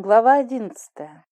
Глава одиннадцатая.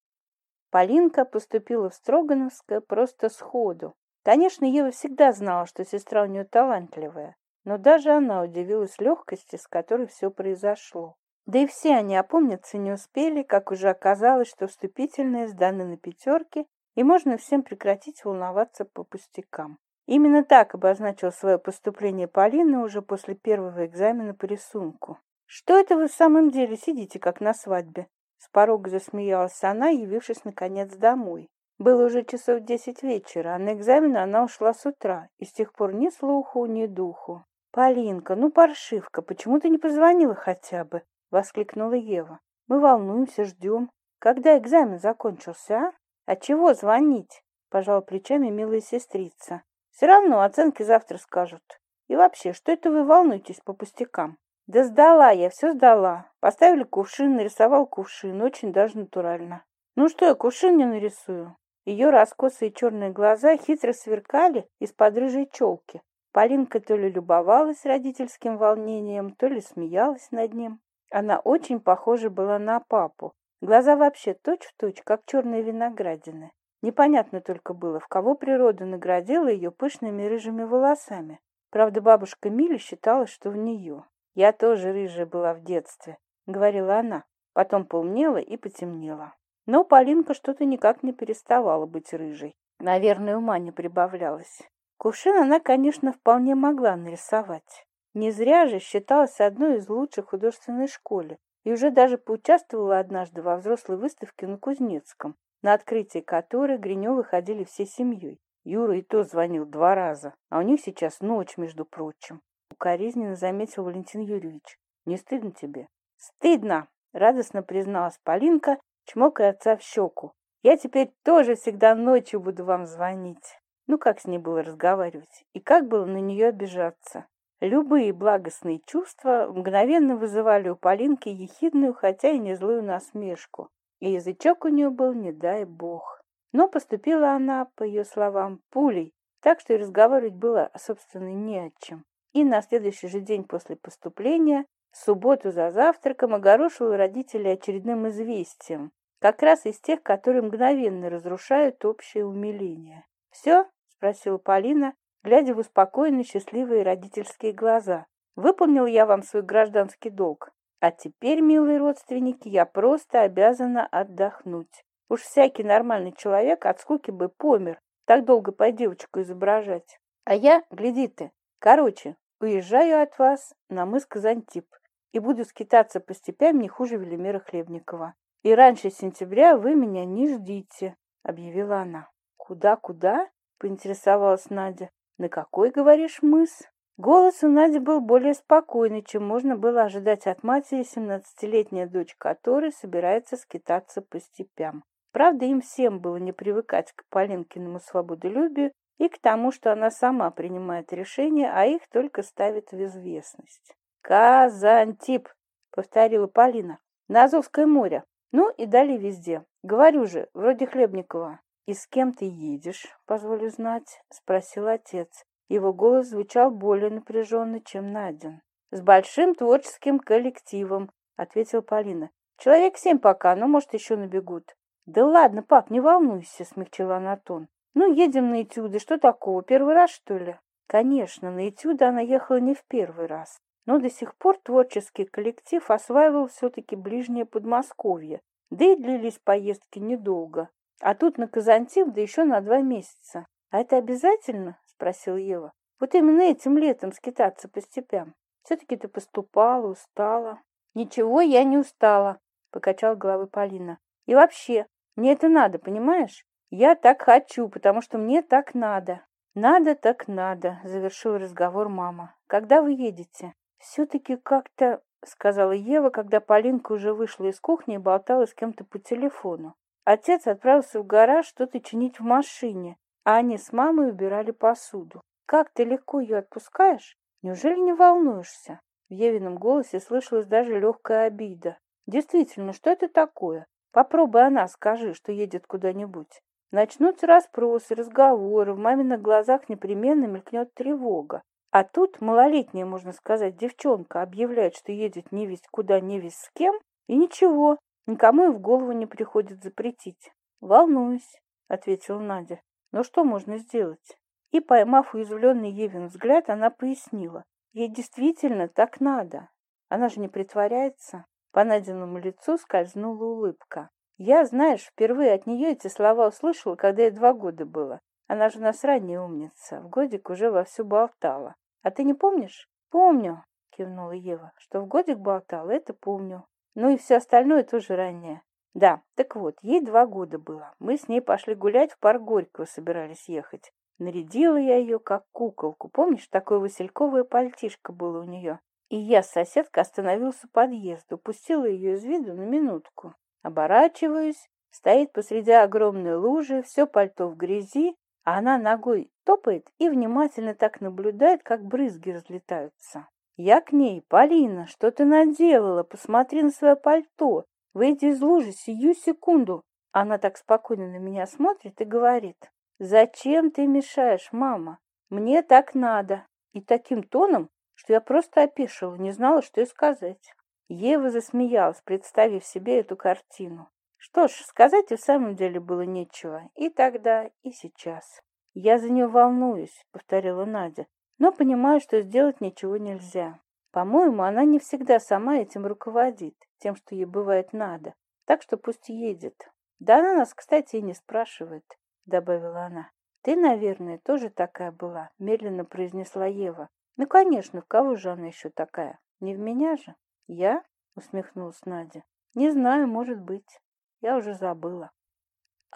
Полинка поступила в Строгановское просто сходу. Конечно, Ева всегда знала, что сестра у нее талантливая, но даже она удивилась легкости, с которой все произошло. Да и все они опомниться не успели, как уже оказалось, что вступительные сданы на пятерки, и можно всем прекратить волноваться по пустякам. Именно так обозначил свое поступление Полина уже после первого экзамена по рисунку. «Что это вы в самом деле сидите, как на свадьбе?» С засмеялся она, явившись наконец домой. Было уже часов десять вечера, а на экзамен она ушла с утра, и с тех пор ни слуху, ни духу. «Полинка, ну паршивка, почему ты не позвонила хотя бы?» — воскликнула Ева. «Мы волнуемся, ждем. Когда экзамен закончился, а? А чего звонить?» — пожала плечами милая сестрица. «Все равно оценки завтра скажут. И вообще, что это вы волнуетесь по пустякам?» Да сдала, я все сдала. Поставили кувшин, нарисовал кувшин, очень даже натурально. Ну что я кувшин не нарисую? Ее раскосые черные глаза хитро сверкали из-под рыжей челки. Полинка то ли любовалась родительским волнением, то ли смеялась над ним. Она очень похожа была на папу. Глаза вообще точь-в-точь, точь, как черные виноградины. Непонятно только было, в кого природа наградила ее пышными рыжими волосами. Правда, бабушка Миля считала, что в нее. Я тоже рыжая была в детстве, говорила она. Потом поумнела и потемнела. Но Полинка что-то никак не переставала быть рыжей. Наверное, ума не прибавлялась. Кувшин она, конечно, вполне могла нарисовать. Не зря же считалась одной из лучших в художественной школе и уже даже поучаствовала однажды во взрослой выставке на Кузнецком, на открытии которой Гринёвы ходили всей семьей. Юра и то звонил два раза, а у них сейчас ночь, между прочим укоризненно заметил Валентин Юрьевич. «Не стыдно тебе?» «Стыдно!» — радостно призналась Полинка, чмокая отца в щеку. «Я теперь тоже всегда ночью буду вам звонить». Ну, как с ней было разговаривать? И как было на нее обижаться? Любые благостные чувства мгновенно вызывали у Полинки ехидную, хотя и не злую насмешку. И язычок у нее был, не дай бог. Но поступила она, по ее словам, пулей, так что и разговаривать было, собственно, не о чем и на следующий же день после поступления, в субботу за завтраком, огорошил родителей очередным известием, как раз из тех, которые мгновенно разрушают общее умиление. «Все?» — спросила Полина, глядя в успокоенные счастливые родительские глаза. «Выполнил я вам свой гражданский долг. А теперь, милые родственники, я просто обязана отдохнуть. Уж всякий нормальный человек от скуки бы помер, так долго по девочку изображать. А я, гляди ты, короче, Уезжаю от вас на мыс Казантип и буду скитаться по степям не хуже Велимира Хлебникова. И раньше сентября вы меня не ждите, — объявила она. Куда-куда? — поинтересовалась Надя. На какой, говоришь, мыс? Голос у Нади был более спокойный, чем можно было ожидать от матери, семнадцатилетняя дочь которой собирается скитаться по степям. Правда, им всем было не привыкать к Полинкиному свободолюбию и к тому, что она сама принимает решения, а их только ставит в известность. «Казантип», — повторила Полина, — «на Азовское море». Ну и далее везде. Говорю же, вроде Хлебникова. «И с кем ты едешь, позволю знать?» — спросил отец. Его голос звучал более напряженно, чем Надин. «С большим творческим коллективом», — ответила Полина. «Человек семь пока, но, может, еще набегут». «Да ладно, пап, не волнуйся», — смягчил Анатон ну едем на этюды что такого первый раз что ли конечно на этюды она ехала не в первый раз но до сих пор творческий коллектив осваивал все-таки ближнее Подмосковье, да и длились поездки недолго. А тут на Казантип да еще на два месяца. «А это обязательно?» – спросил Ева. «Вот именно этим летом скитаться по степям. Все-таки ты поступала, устала». «Ничего я не устала», – покачал головой Полина. «И вообще, мне это надо, понимаешь? Я так хочу, потому что мне так надо. Надо так надо, завершил разговор мама. Когда вы едете? Все-таки как-то, сказала Ева, когда Полинка уже вышла из кухни и болтала с кем-то по телефону. Отец отправился в гараж что-то чинить в машине, а они с мамой убирали посуду. Как ты легко ее отпускаешь? Неужели не волнуешься? В Евином голосе слышалась даже легкая обида. Действительно, что это такое? Попробуй она, скажи, что едет куда-нибудь. Начнутся расспросы, разговоры, в маминых глазах непременно мелькнет тревога. А тут малолетняя, можно сказать, девчонка объявляет, что едет не весть куда, не весть с кем, и ничего, никому и в голову не приходит запретить. «Волнуюсь», — ответила Надя. «Но что можно сделать?» И, поймав уязвленный Евин взгляд, она пояснила. «Ей действительно так надо. Она же не притворяется». По Надиному лицу скользнула улыбка. Я, знаешь, впервые от нее эти слова услышала, когда ей два года было. Она же нас ранняя умница, в годик уже вовсю болтала. А ты не помнишь? Помню, кивнула Ева, что в годик болтала, это помню. Ну и все остальное тоже раннее. Да, так вот, ей два года было. Мы с ней пошли гулять в парк Горького, собирались ехать. Нарядила я ее как куколку. Помнишь, такое васильковое пальтишко было у нее? И я, соседка, остановился у подъезда, упустила ее из виду на минутку. Оборачиваюсь, стоит посреди огромной лужи, все пальто в грязи, а она ногой топает и внимательно так наблюдает, как брызги разлетаются. Я к ней, Полина, что ты наделала? Посмотри на свое пальто. Выйди из лужи сию секунду. Она так спокойно на меня смотрит и говорит. Зачем ты мешаешь, мама? Мне так надо. И таким тоном, что я просто опешила, не знала, что и сказать. Ева засмеялась, представив себе эту картину. Что ж, сказать и в самом деле было нечего. И тогда, и сейчас. «Я за нее волнуюсь», — повторила Надя, «но понимаю, что сделать ничего нельзя. По-моему, она не всегда сама этим руководит, тем, что ей бывает надо. Так что пусть едет. Да она нас, кстати, и не спрашивает», — добавила она. «Ты, наверное, тоже такая была», — медленно произнесла Ева. «Ну, конечно, в кого же она еще такая? Не в меня же?» я усмехнулась надя не знаю может быть я уже забыла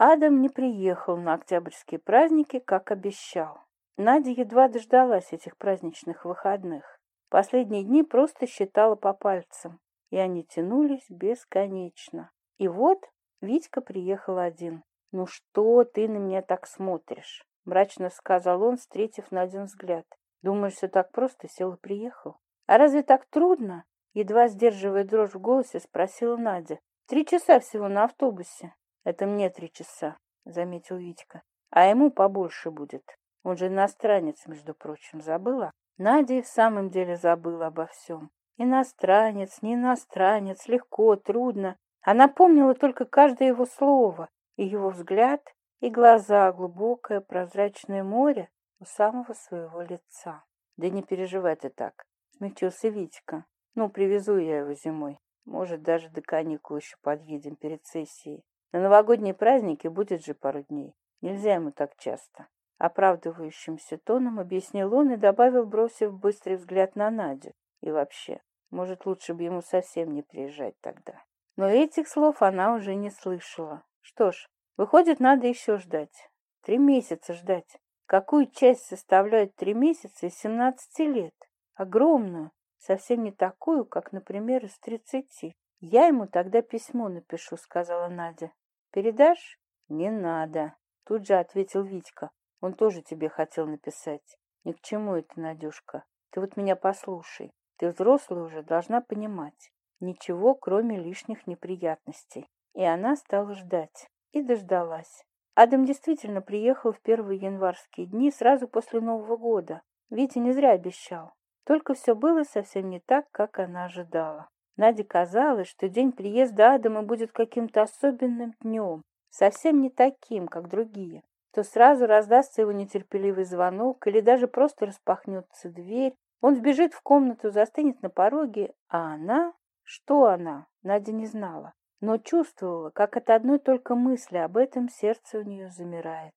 Адам не приехал на октябрьские праздники, как обещал. Надя едва дождалась этих праздничных выходных. Последние дни просто считала по пальцам, и они тянулись бесконечно. И вот Витька приехал один. «Ну что ты на меня так смотришь?» — мрачно сказал он, встретив Надин взгляд. «Думаешь, все так просто сел и приехал? А разве так трудно? Едва сдерживая дрожь в голосе, спросила Надя. «Три часа всего на автобусе». «Это мне три часа», — заметил Витька. «А ему побольше будет. Он же иностранец, между прочим, забыла?» Надя в самом деле забыла обо всем. Иностранец, не иностранец, легко, трудно. Она помнила только каждое его слово, и его взгляд, и глаза, глубокое прозрачное море у самого своего лица. «Да не переживай ты так», — смягчился Витька. Ну, привезу я его зимой. Может, даже до каникул еще подъедем перед сессией. На новогодние праздники будет же пару дней. Нельзя ему так часто. Оправдывающимся тоном объяснил он и добавил, бросив быстрый взгляд на Надю. И вообще, может, лучше бы ему совсем не приезжать тогда. Но этих слов она уже не слышала. Что ж, выходит, надо еще ждать. Три месяца ждать. Какую часть составляют три месяца и семнадцати лет? Огромную совсем не такую, как, например, из тридцати. Я ему тогда письмо напишу, сказала Надя. Передашь? Не надо, тут же ответил Витька. Он тоже тебе хотел написать. Ни к чему это, Надюшка. Ты вот меня послушай. Ты взрослая уже, должна понимать. Ничего, кроме лишних неприятностей. И она стала ждать. И дождалась. Адам действительно приехал в первые январские дни сразу после Нового года. Витя не зря обещал. Только все было совсем не так, как она ожидала. Наде казалось, что день приезда Адама будет каким-то особенным днем, совсем не таким, как другие, то сразу раздастся его нетерпеливый звонок или даже просто распахнется дверь, он вбежит в комнату, застынет на пороге, а она... Что она? Надя не знала, но чувствовала, как от одной только мысли об этом сердце у нее замирает.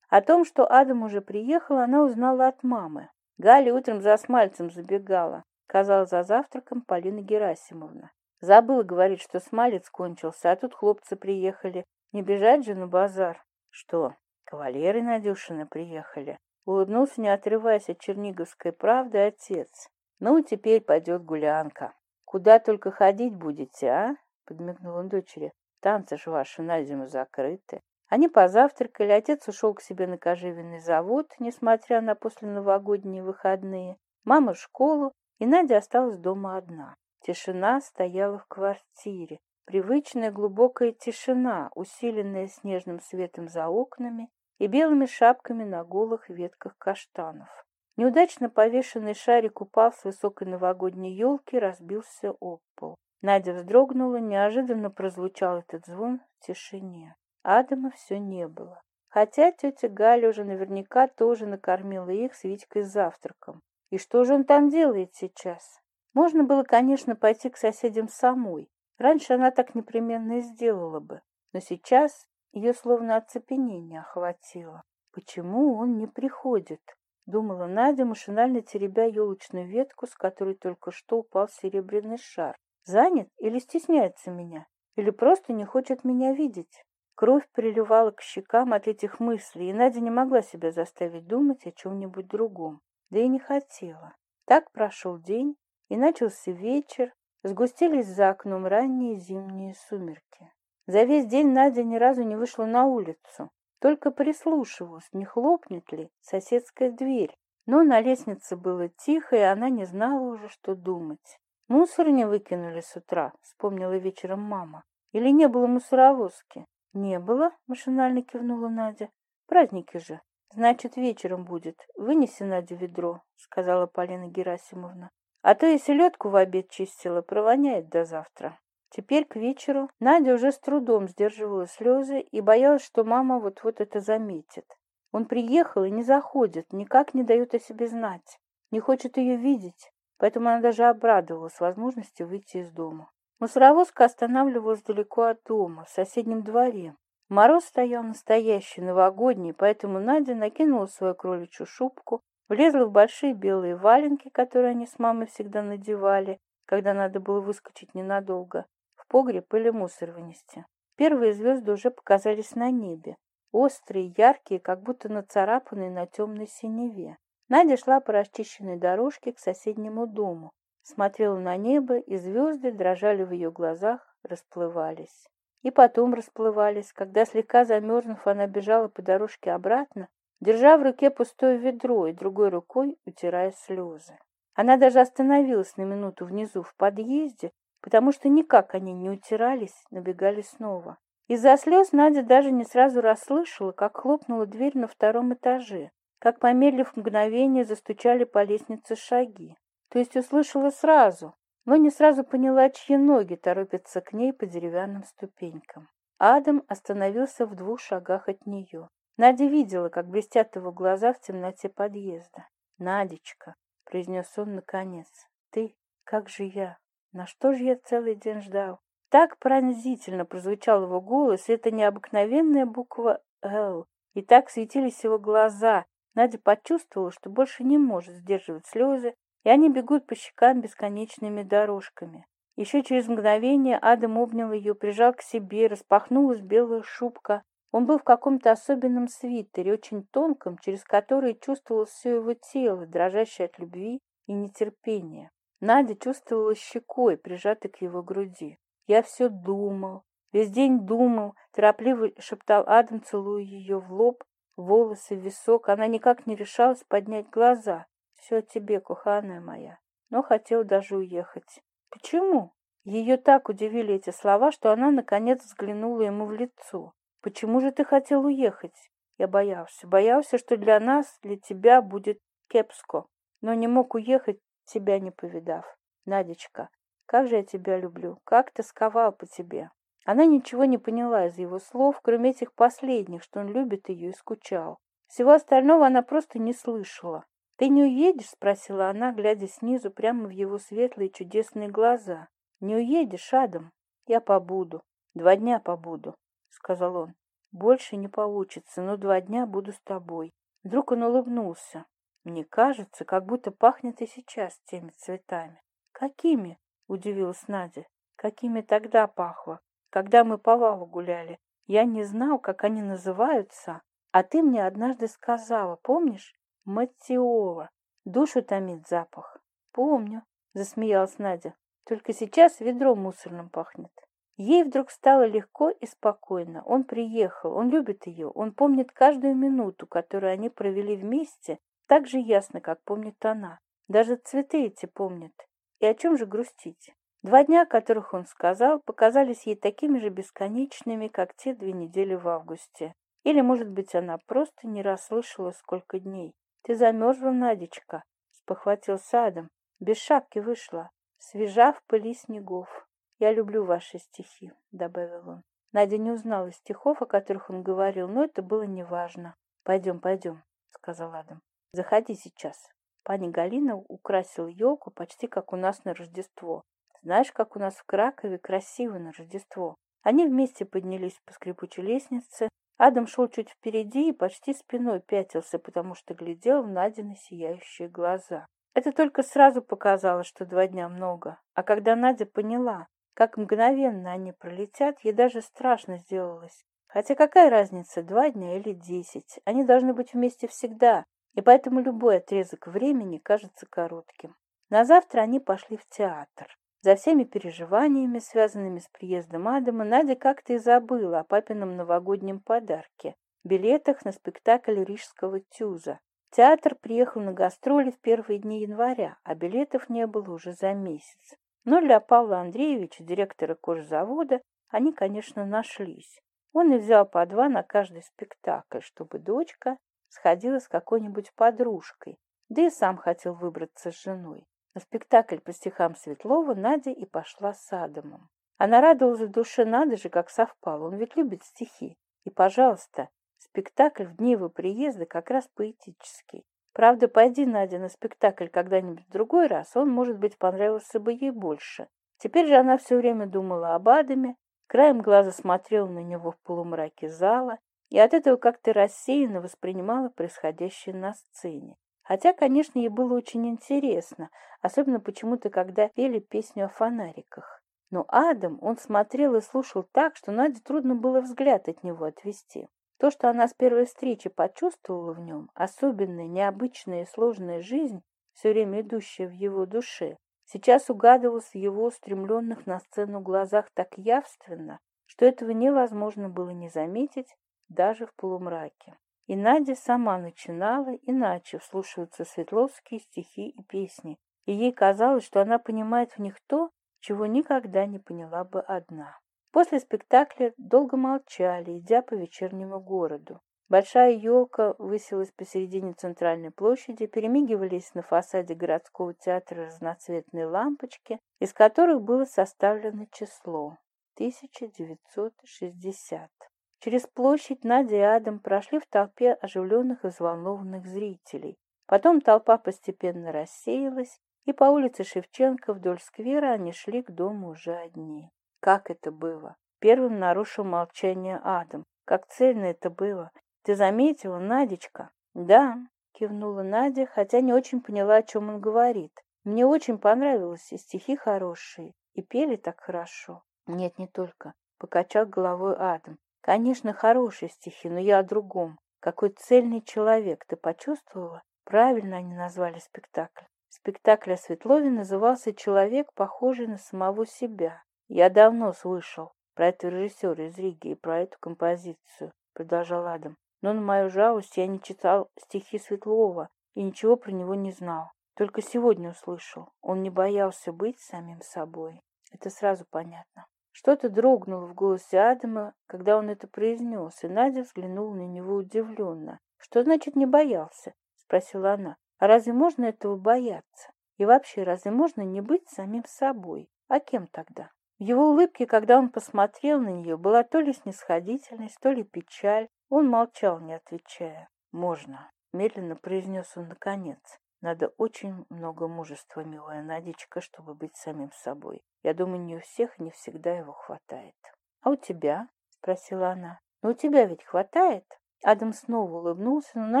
О том, что Адам уже приехал, она узнала от мамы. Галя утром за Смальцем забегала. Сказала за завтраком Полина Герасимовна. Забыла говорить, что Смалец кончился, а тут хлопцы приехали. Не бежать же на базар. Что, кавалеры Надюшины приехали? Улыбнулся, не отрываясь от черниговской правды, отец. Ну, теперь пойдет гулянка. Куда только ходить будете, а? Подмигнул он дочери. Танцы же ваши на зиму закрыты. Они позавтракали, отец ушел к себе на кожевенный завод, несмотря на посленовогодние выходные, мама в школу, и Надя осталась дома одна. Тишина стояла в квартире, привычная глубокая тишина, усиленная снежным светом за окнами и белыми шапками на голых ветках каштанов. Неудачно повешенный шарик упал с высокой новогодней елки, и разбился об пол. Надя вздрогнула, неожиданно прозвучал этот звон в тишине. Адама все не было. Хотя тетя Галя уже наверняка тоже накормила их с Витькой завтраком. И что же он там делает сейчас? Можно было, конечно, пойти к соседям самой. Раньше она так непременно и сделала бы. Но сейчас ее словно оцепенение охватило. Почему он не приходит? Думала Надя, машинально теребя елочную ветку, с которой только что упал серебряный шар. Занят или стесняется меня? Или просто не хочет меня видеть? Кровь приливала к щекам от этих мыслей, и Надя не могла себя заставить думать о чем-нибудь другом, да и не хотела. Так прошел день, и начался вечер, сгустились за окном ранние зимние сумерки. За весь день Надя ни разу не вышла на улицу, только прислушивалась, не хлопнет ли соседская дверь. Но на лестнице было тихо, и она не знала уже, что думать. «Мусор не выкинули с утра», — вспомнила вечером мама. «Или не было мусоровозки? не было машинально кивнула надя. Праздники же. Значит вечером будет. Вынеси Надю ведро сказала полина герасимовна. А то если ледку в обед чистила провоняет до завтра. Теперь к вечеру Надя уже с трудом сдерживала слезы и боялась, что мама вот-вот это заметит. Он приехал и не заходит, никак не дает о себе знать, не хочет ее видеть, поэтому она даже обрадовалась возможности выйти из дома. Мусоровозка останавливалась далеко от дома, в соседнем дворе. Мороз стоял настоящий, новогодний, поэтому Надя накинула свою кроличью шубку, влезла в большие белые валенки, которые они с мамой всегда надевали, когда надо было выскочить ненадолго, в погреб или мусор вынести. Первые звезды уже показались на небе, острые, яркие, как будто нацарапанные на темной синеве. Надя шла по расчищенной дорожке к соседнему дому смотрел на небо, и звезды дрожали в ее глазах, расплывались. И потом расплывались, когда, слегка замерзнув, она бежала по дорожке обратно, держа в руке пустое ведро и другой рукой утирая слезы. Она даже остановилась на минуту внизу в подъезде, потому что никак они не утирались, набегали снова. Из-за слез Надя даже не сразу расслышала, как хлопнула дверь на втором этаже, как, помедлив мгновение, застучали по лестнице шаги то есть услышала сразу, но не сразу поняла, чьи ноги торопятся к ней по деревянным ступенькам. Адам остановился в двух шагах от нее. Надя видела, как блестят его глаза в темноте подъезда. «Надечка», — произнес он наконец, — «ты, как же я? На что же я целый день ждал?» Так пронзительно прозвучал его голос, и эта необыкновенная буква «Л». И так светились его глаза. Надя почувствовала, что больше не может сдерживать слезы, я не бегу по щекам бесконечными дорожками. Еще через мгновение Адам обнял ее, прижал к себе, распахнулась белая шубка. Он был в каком-то особенном свитере, очень тонком, через который чувствовалось все его тело, дрожащее от любви и нетерпения. Надя чувствовала щекой, прижатой к его груди. «Я все думал, весь день думал», — торопливо шептал Адам, целуя ее в лоб, волосы, висок. Она никак не решалась поднять глаза все тебе, куханая моя, но хотел даже уехать. Почему? Ее так удивили эти слова, что она, наконец, взглянула ему в лицо. Почему же ты хотел уехать? Я боялся. Боялся, что для нас, для тебя будет кепско. Но не мог уехать, тебя не повидав. Надечка, как же я тебя люблю, как тосковал по тебе. Она ничего не поняла из его слов, кроме этих последних, что он любит ее и скучал. Всего остального она просто не слышала ты не уедешь спросила она глядя снизу прямо в его светлые чудесные глаза. Не уедешь адам. Я побуду. Два дня побуду сказал он. Больше не получится но два дня буду с тобой. Вдруг он улыбнулся. Мне кажется как будто пахнет и сейчас теми цветами. Какими? удивилась надя. Какими тогда пахло? Когда мы по валу гуляли. Я не знал как они называются а ты мне однажды сказала помнишь? Мотиова, душу томит запах. Помню, засмеялась Надя. Только сейчас ведро мусорным пахнет. Ей вдруг стало легко и спокойно. Он приехал, он любит ее, он помнит каждую минуту, которую они провели вместе, так же ясно, как помнит она. Даже цветы эти помнит. И о чем же грустить? Два дня, о которых он сказал, показались ей такими же бесконечными, как те две недели в августе. Или, может быть, она просто не расслышала, сколько дней. Ты замерзла Надечка, — спохватил садом. Без шапки вышла, свежа в пыли снегов. Я люблю ваши стихи, — добавил он. Надя не узнала стихов, о которых он говорил, но это было неважно. «Пойдем, пойдем», — сказал Адам. «Заходи сейчас». Пани Галина украсил елку почти как у нас на Рождество. Знаешь, как у нас в Кракове красиво на Рождество. Они вместе поднялись по скрипучей лестнице, Адам шел чуть впереди и почти спиной пятился, потому что глядел в Надины сияющие глаза. Это только сразу показало, что два дня много. А когда Надя поняла, как мгновенно они пролетят, ей даже страшно сделалось. Хотя какая разница, два дня или десять? Они должны быть вместе всегда, и поэтому любой отрезок времени кажется коротким. На завтра они пошли в театр. За всеми переживаниями, связанными с приездом Адама, Надя как-то и забыла о папином новогоднем подарке – билетах на спектакль рижского «Тюза». Театр приехал на гастроли в первые дни января, а билетов не было уже за месяц. Но для Павла Андреевича, директора кожзавода, они, конечно, нашлись. Он и взял по два на каждый спектакль, чтобы дочка сходила с какой-нибудь подружкой, да и сам хотел выбраться с женой. На спектакль по стихам Светлова Надя и пошла с Адамом. Она радовалась в душе надо же, как совпало, он ведь любит стихи. И, пожалуйста, спектакль в дни его приезда как раз поэтический. Правда, пойди, Надя, на спектакль когда-нибудь в другой раз, он, может быть, понравился бы ей больше. Теперь же она все время думала об Адаме, краем глаза смотрела на него в полумраке зала и от этого как-то рассеянно воспринимала происходящее на сцене. Хотя, конечно, ей было очень интересно, особенно почему-то, когда пели песню о фонариках. Но Адам, он смотрел и слушал так, что Наде трудно было взгляд от него отвести. То, что она с первой встречи почувствовала в нем, особенная, необычная и сложная жизнь, все время идущая в его душе, сейчас угадывалась в его устремленных на сцену глазах так явственно, что этого невозможно было не заметить даже в полумраке. И Надя сама начинала иначе вслушиваться светловские стихи и песни, и ей казалось, что она понимает в них то, чего никогда не поняла бы одна. После спектакля долго молчали, идя по вечернему городу. Большая елка высилась посередине центральной площади, перемигивались на фасаде городского театра разноцветные лампочки, из которых было составлено число 1960. Через площадь Надя и Адам прошли в толпе оживленных и взволнованных зрителей. Потом толпа постепенно рассеялась, и по улице Шевченко вдоль сквера они шли к дому уже одни. Как это было? Первым нарушил молчание Адам. Как цельно это было. Ты заметила, Надечка? Да, кивнула Надя, хотя не очень поняла, о чем он говорит. Мне очень понравилось, и стихи хорошие, и пели так хорошо. Нет, не только. Покачал головой Адам. Конечно, хорошие стихи, но я о другом. Какой цельный человек, ты почувствовала? Правильно они назвали спектакль. Спектакль о Светлове назывался «Человек, похожий на самого себя». Я давно слышал про этого режиссера из Риги и про эту композицию, продолжал Адам. Но на мою жалость я не читал стихи Светлова и ничего про него не знал. Только сегодня услышал. Он не боялся быть самим собой. Это сразу понятно. Что-то дрогнуло в голосе Адама, когда он это произнес, и Надя взглянула на него удивленно. «Что значит не боялся?» — спросила она. «А разве можно этого бояться? И вообще, разве можно не быть самим собой? А кем тогда?» В его улыбке, когда он посмотрел на нее, была то ли снисходительность, то ли печаль. Он молчал, не отвечая. «Можно», — медленно произнес он наконец. Надо очень много мужества, милая Надечка, чтобы быть самим собой. Я думаю, не у всех не всегда его хватает. — А у тебя? — спросила она. — Ну, у тебя ведь хватает? Адам снова улыбнулся, но на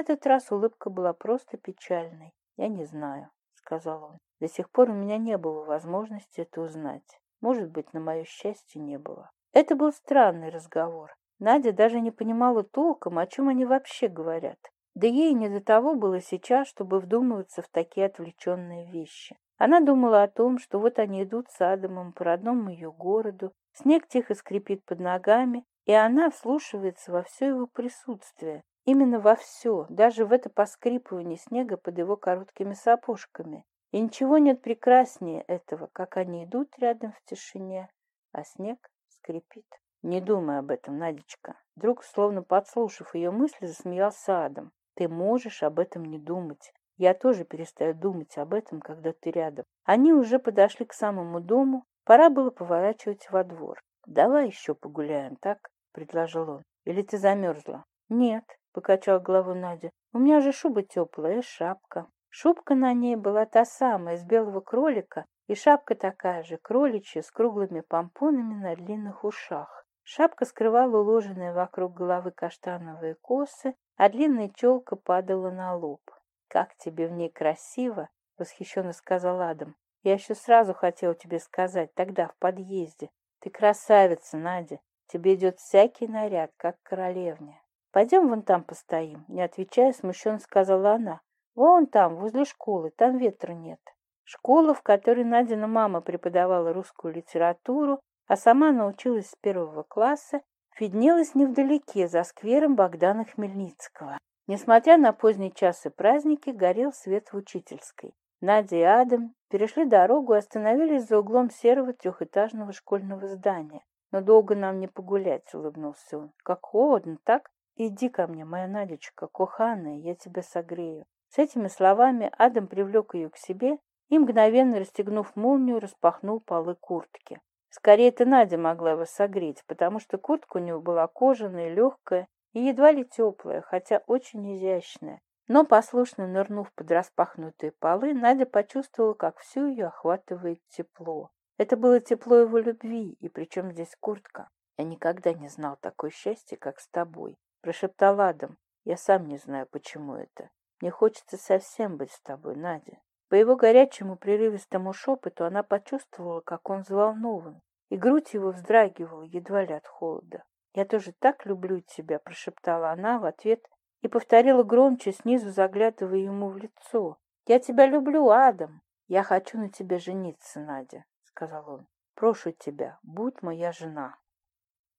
этот раз улыбка была просто печальной. «Я не знаю», — сказал он. «До сих пор у меня не было возможности это узнать. Может быть, на мое счастье не было». Это был странный разговор. Надя даже не понимала толком, о чем они вообще говорят. Да ей не до того было сейчас, чтобы вдумываться в такие отвлеченные вещи. Она думала о том, что вот они идут с Адамом по родному ее городу, снег тихо скрипит под ногами, и она вслушивается во все его присутствие, именно во все, даже в это поскрипывание снега под его короткими сапожками. И ничего нет прекраснее этого, как они идут рядом в тишине, а снег скрипит. Не думай об этом, Надечка. Друг, словно подслушав ее мысли, засмеялся Адам ты можешь об этом не думать. Я тоже перестаю думать об этом, когда ты рядом. Они уже подошли к самому дому, пора было поворачивать во двор. «Давай еще погуляем, так?» — предложил он. «Или ты замерзла?» «Нет», — покачала головой Надя. «У меня же шуба теплая, шапка». Шубка на ней была та самая, из белого кролика, и шапка такая же, кроличья, с круглыми помпонами на длинных ушах. Шапка скрывала уложенные вокруг головы каштановые косы, а длинная челка падала на лоб. «Как тебе в ней красиво!» — восхищенно сказал Адам. «Я еще сразу хотела тебе сказать, тогда, в подъезде. Ты красавица, Надя. Тебе идет всякий наряд, как королевня. Пойдем вон там постоим», — не отвечая, смущенно сказала она. «Вон там, возле школы, там ветра нет». Школа, в которой Надина мама преподавала русскую литературу, а сама научилась с первого класса виднелось невдалеке, за сквером Богдана Хмельницкого. Несмотря на поздние часы и праздники, горел свет в учительской. Надя и Адам перешли дорогу и остановились за углом серого трехэтажного школьного здания. «Но долго нам не погулять», — улыбнулся он. «Как холодно, так? Иди ко мне, моя Надечка, куханая, я тебя согрею». С этими словами Адам привлек ее к себе и, мгновенно расстегнув молнию, распахнул полы куртки. Скорее ты, Надя, могла его согреть, потому что куртка у него была кожаная, легкая и едва ли теплая, хотя очень изящная. Но, послушно нырнув под распахнутые полы, Надя почувствовала, как всю ее охватывает тепло. Это было тепло его любви, и причем здесь куртка. «Я никогда не знал такой счастья, как с тобой», — прошептал Адам. «Я сам не знаю, почему это. Мне хочется совсем быть с тобой, Надя». По его горячему прерывистому шепоту она почувствовала, как он взволнован, и грудь его вздрагивала едва ли от холода. «Я тоже так люблю тебя», — прошептала она в ответ и повторила громче, снизу заглядывая ему в лицо. «Я тебя люблю, Адам! Я хочу на тебя жениться, Надя», — сказал он. «Прошу тебя, будь моя жена».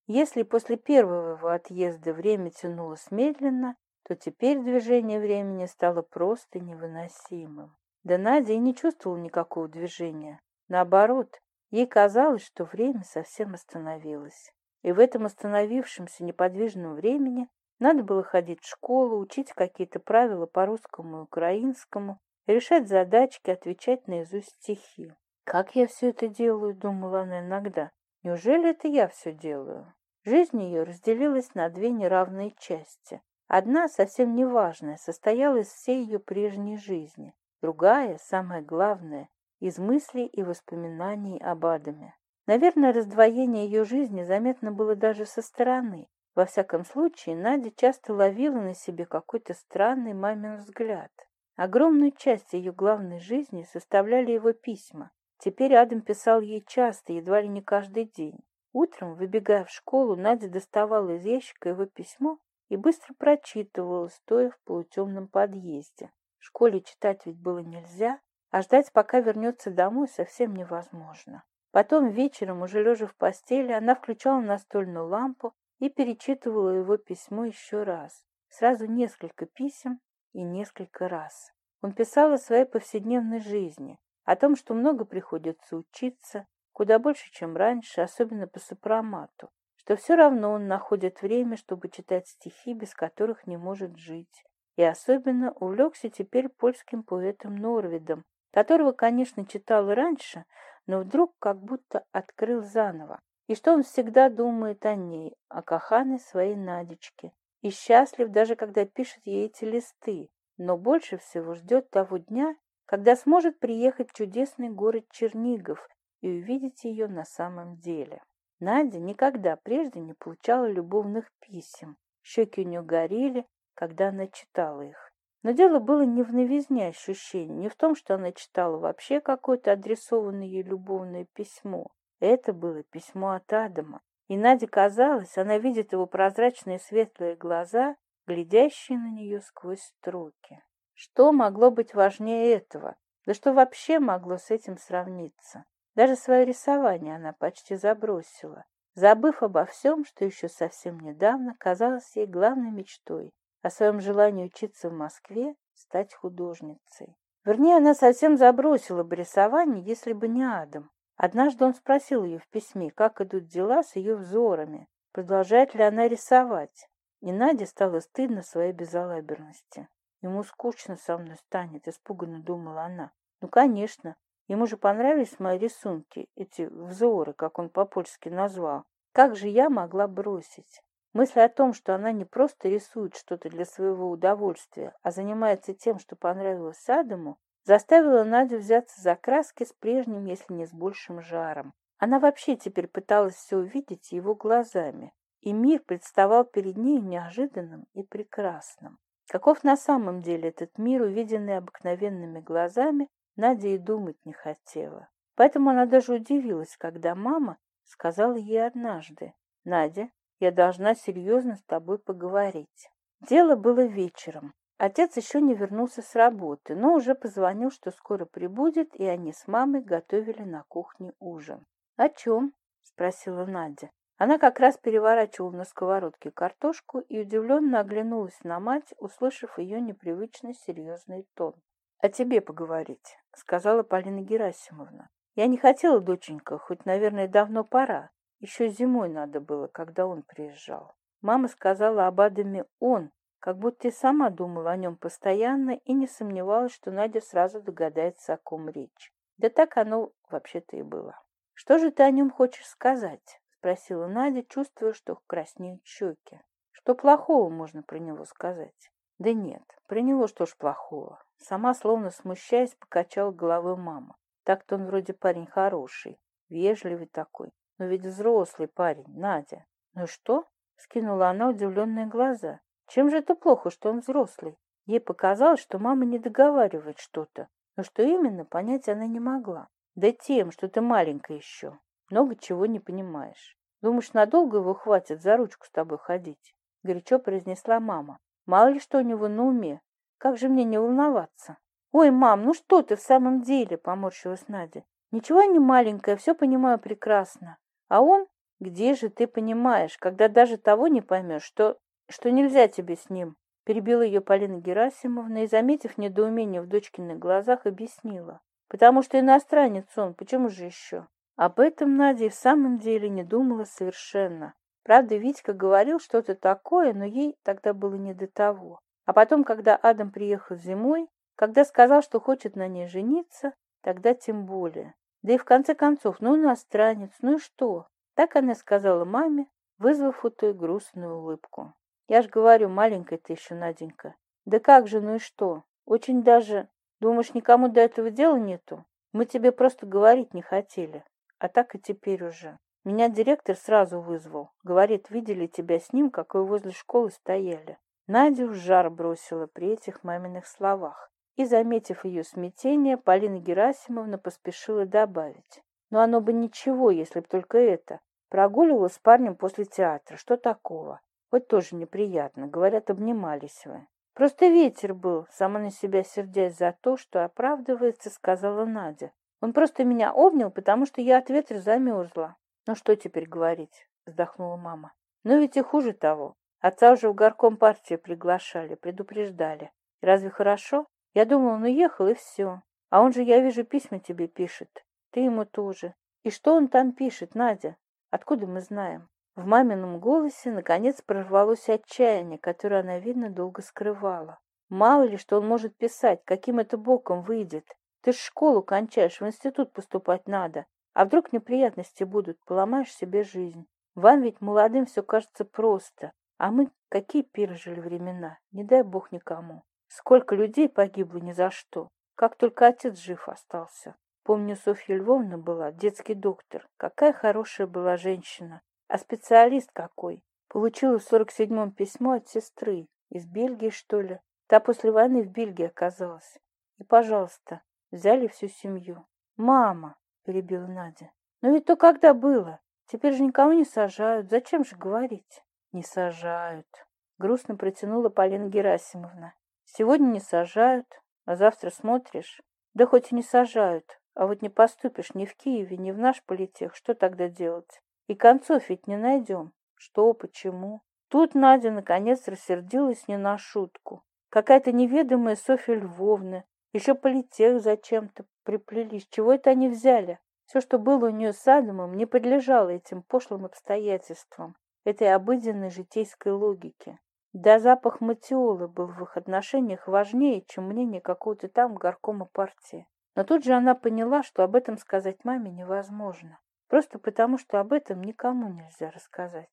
Если после первого его отъезда время тянулось медленно, то теперь движение времени стало просто невыносимым. Да Надя и не чувствовала никакого движения. Наоборот, ей казалось, что время совсем остановилось. И в этом остановившемся неподвижном времени надо было ходить в школу, учить какие-то правила по русскому и украинскому, решать задачки, отвечать наизусть стихи. «Как я все это делаю?» — думала она иногда. «Неужели это я все делаю?» Жизнь ее разделилась на две неравные части. Одна, совсем неважная, состояла из всей ее прежней жизни. Другая, самая главная, из мыслей и воспоминаний об Адаме. Наверное, раздвоение ее жизни заметно было даже со стороны. Во всяком случае, Надя часто ловила на себе какой-то странный мамин взгляд. Огромную часть ее главной жизни составляли его письма. Теперь Адам писал ей часто, едва ли не каждый день. Утром, выбегая в школу, Надя доставала из ящика его письмо и быстро прочитывала, стоя в полутемном подъезде школе читать ведь было нельзя, а ждать, пока вернется домой, совсем невозможно. Потом вечером, уже лежа в постели, она включала настольную лампу и перечитывала его письмо еще раз. Сразу несколько писем и несколько раз. Он писал о своей повседневной жизни, о том, что много приходится учиться, куда больше, чем раньше, особенно по сопромату, что все равно он находит время, чтобы читать стихи, без которых не может жить, и особенно увлекся теперь польским поэтом Норвидом, которого, конечно, читал раньше, но вдруг как будто открыл заново, и что он всегда думает о ней, о Кахане своей Надечке, и счастлив даже, когда пишет ей эти листы, но больше всего ждет того дня, когда сможет приехать в чудесный город Чернигов и увидеть ее на самом деле. Надя никогда прежде не получала любовных писем. Щеки у нее горели, когда она читала их. Но дело было не в новизне ощущений, не в том, что она читала вообще какое-то адресованное ей любовное письмо. Это было письмо от Адама. И Наде казалось, она видит его прозрачные светлые глаза, глядящие на нее сквозь строки. Что могло быть важнее этого? Да что вообще могло с этим сравниться? Даже свое рисование она почти забросила, забыв обо всем, что еще совсем недавно казалось ей главной мечтой о своем желании учиться в Москве, стать художницей. Вернее, она совсем забросила бы рисование, если бы не Адам. Однажды он спросил ее в письме, как идут дела с ее взорами, продолжает ли она рисовать. И Наде стало стыдно своей безалаберности. «Ему скучно со мной станет», — испуганно думала она. «Ну, конечно, ему же понравились мои рисунки, эти взоры, как он по-польски назвал. Как же я могла бросить?» Мысль о том, что она не просто рисует что-то для своего удовольствия, а занимается тем, что понравилось Адаму, заставила Надю взяться за краски с прежним, если не с большим жаром. Она вообще теперь пыталась все увидеть его глазами, и мир представал перед ней неожиданным и прекрасным. Каков на самом деле этот мир, увиденный обыкновенными глазами, Надя и думать не хотела. Поэтому она даже удивилась, когда мама сказала ей однажды, «Надя, я должна серьезно с тобой поговорить. Дело было вечером. Отец еще не вернулся с работы, но уже позвонил, что скоро прибудет, и они с мамой готовили на кухне ужин. «О чем?» – спросила Надя. Она как раз переворачивала на сковородке картошку и удивленно оглянулась на мать, услышав ее непривычно серьезный тон. «О тебе поговорить», — сказала Полина Герасимовна. «Я не хотела, доченька, хоть, наверное, давно пора. Еще зимой надо было, когда он приезжал. Мама сказала об Адаме «он», как будто и сама думала о нем постоянно и не сомневалась, что Надя сразу догадается, о ком речь. Да так оно вообще-то и было. «Что же ты о нем хочешь сказать?» — спросила Надя, чувствуя, что краснеют щеки. «Что плохого можно про него сказать?» «Да нет, про него что ж плохого?» Сама, словно смущаясь, покачала головой мама. Так-то он вроде парень хороший, вежливый такой но ведь взрослый парень, Надя. Ну что? Скинула она удивленные глаза. Чем же это плохо, что он взрослый? Ей показалось, что мама не договаривает что-то, но что именно, понять она не могла. Да тем, что ты маленькая еще. Много чего не понимаешь. Думаешь, надолго его хватит за ручку с тобой ходить? Горячо произнесла мама. Мало ли что у него на уме. Как же мне не волноваться? Ой, мам, ну что ты в самом деле? Поморщилась Надя. Ничего я не маленькая, все понимаю прекрасно. А он, где же ты понимаешь, когда даже того не поймешь, что, что нельзя тебе с ним?» Перебила ее Полина Герасимовна и, заметив недоумение в дочкиных глазах, объяснила. «Потому что иностранец он, почему же еще?» Об этом Надя и в самом деле не думала совершенно. Правда, Витька говорил что-то такое, но ей тогда было не до того. А потом, когда Адам приехал зимой, когда сказал, что хочет на ней жениться, тогда тем более. Да и в конце концов, ну иностранец, ну и что? Так она сказала маме, вызвав у той грустную улыбку. Я ж говорю, маленькая ты еще, Наденька. Да как же, ну и что? Очень даже... Думаешь, никому до этого дела нету? Мы тебе просто говорить не хотели. А так и теперь уже. Меня директор сразу вызвал. Говорит, видели тебя с ним, как вы возле школы стояли. Надя в жар бросила при этих маминых словах и, заметив ее смятение, Полина Герасимовна поспешила добавить. Но оно бы ничего, если бы только это. Прогуливала с парнем после театра. Что такого? Вот тоже неприятно. Говорят, обнимались вы. Просто ветер был, сама на себя сердясь за то, что оправдывается, сказала Надя. Он просто меня обнял, потому что я от ветра замерзла. Ну что теперь говорить? Вздохнула мама. Но ведь и хуже того. Отца уже в горком партии приглашали, предупреждали. Разве хорошо? Я думал, ну ехал, и все. А он же, я вижу, письма тебе пишет. Ты ему тоже. И что он там пишет, Надя? Откуда мы знаем? В мамином голосе, наконец, прорвалось отчаяние, которое она, видно, долго скрывала. Мало ли, что он может писать, каким это боком выйдет. Ты ж школу кончаешь, в институт поступать надо. А вдруг неприятности будут, поломаешь себе жизнь. Вам ведь молодым все кажется просто. А мы какие пережили времена, не дай бог никому. Сколько людей погибло ни за что. Как только отец жив остался. Помню, Софья Львовна была, детский доктор. Какая хорошая была женщина. А специалист какой. Получила в сорок седьмом письмо от сестры. Из Бельгии, что ли? Та после войны в Бельгии оказалась. И, пожалуйста, взяли всю семью. «Мама!» – перебила Надя. «Но ведь то когда было? Теперь же никого не сажают. Зачем же говорить?» «Не сажают!» – грустно протянула Полина Герасимовна. Сегодня не сажают, а завтра смотришь. Да хоть и не сажают, а вот не поступишь ни в Киеве, ни в наш политех, что тогда делать? И концов ведь не найдем. Что, почему? Тут Надя наконец рассердилась не на шутку. Какая-то неведомая Софья Львовна, еще политех зачем-то приплелись. Чего это они взяли? Все, что было у нее с Адамом, не подлежало этим пошлым обстоятельствам, этой обыденной житейской логике да запах матиолы был в их отношениях важнее, чем мнение какого-то там горкома партии. Но тут же она поняла, что об этом сказать маме невозможно. Просто потому, что об этом никому нельзя рассказать.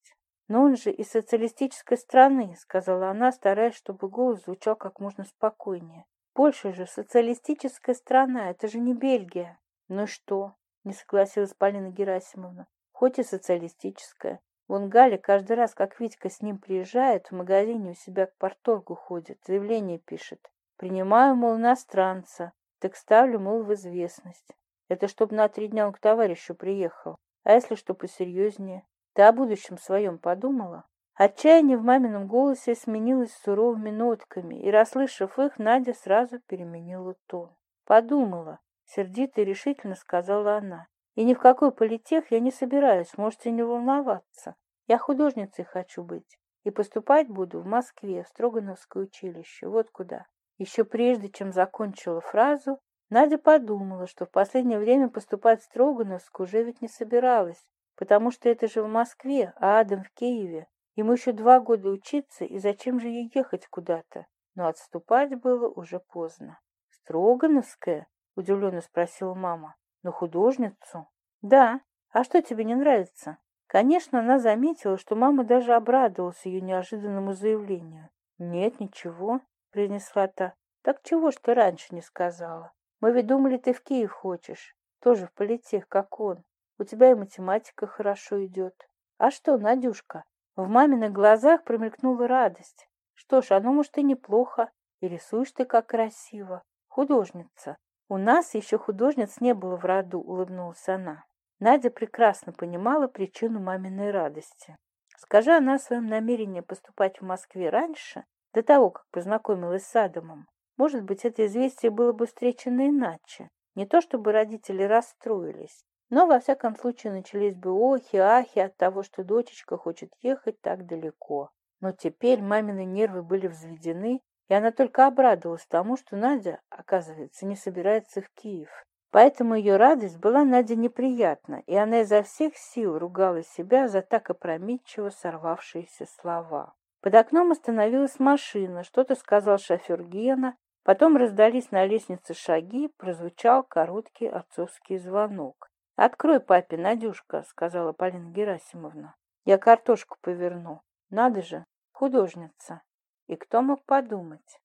«Но он же из социалистической страны», — сказала она, стараясь, чтобы голос звучал как можно спокойнее. «Польша же социалистическая страна, это же не Бельгия». «Ну и что?» — не согласилась Полина Герасимовна. «Хоть и социалистическая, Вон Лунгале каждый раз, как Витька с ним приезжает, в магазине у себя к порторгу ходит, заявление пишет. Принимаю, мол, иностранца, так ставлю, мол, в известность. Это чтобы на три дня он к товарищу приехал. А если что посерьезнее? Ты о будущем своем подумала? Отчаяние в мамином голосе сменилось суровыми нотками, и, расслышав их, Надя сразу переменила тон. «Подумала», — сердито и решительно сказала она. «И ни в какой политех я не собираюсь, можете не волноваться. Я художницей хочу быть. И поступать буду в Москве, в Строгановское училище. Вот куда. Еще прежде, чем закончила фразу, Надя подумала, что в последнее время поступать в Строгановск уже ведь не собиралась, потому что это же в Москве, а Адам в Киеве. Ему еще два года учиться, и зачем же ей ехать куда-то? Но отступать было уже поздно. «Строгановская?» — удивленно спросила мама. Но художницу?» «Да. А что тебе не нравится?» Конечно, она заметила, что мама даже обрадовалась ее неожиданному заявлению. «Нет, ничего», — принесла та. «Так чего ж ты раньше не сказала? Мы ведь думали, ты в Киев хочешь. Тоже в политех, как он. У тебя и математика хорошо идет. А что, Надюшка?» В маминых глазах промелькнула радость. «Что ж, оно, может, и неплохо. И рисуешь ты как красиво. Художница. У нас еще художниц не было в роду», — улыбнулась она. Надя прекрасно понимала причину маминой радости. Скажа она о своем намерении поступать в Москве раньше, до того, как познакомилась с Адамом, может быть, это известие было бы встречено иначе. Не то чтобы родители расстроились, но, во всяком случае, начались бы охи-ахи от того, что дочечка хочет ехать так далеко. Но теперь мамины нервы были взведены, и она только обрадовалась тому, что Надя, оказывается, не собирается в Киев. Поэтому ее радость была Наде неприятна, и она изо всех сил ругала себя за так опрометчиво сорвавшиеся слова. Под окном остановилась машина, что-то сказал шофер Гена, потом раздались на лестнице шаги, прозвучал короткий отцовский звонок. «Открой папе, Надюшка», — сказала Полина Герасимовна. «Я картошку поверну. Надо же, художница». И кто мог подумать?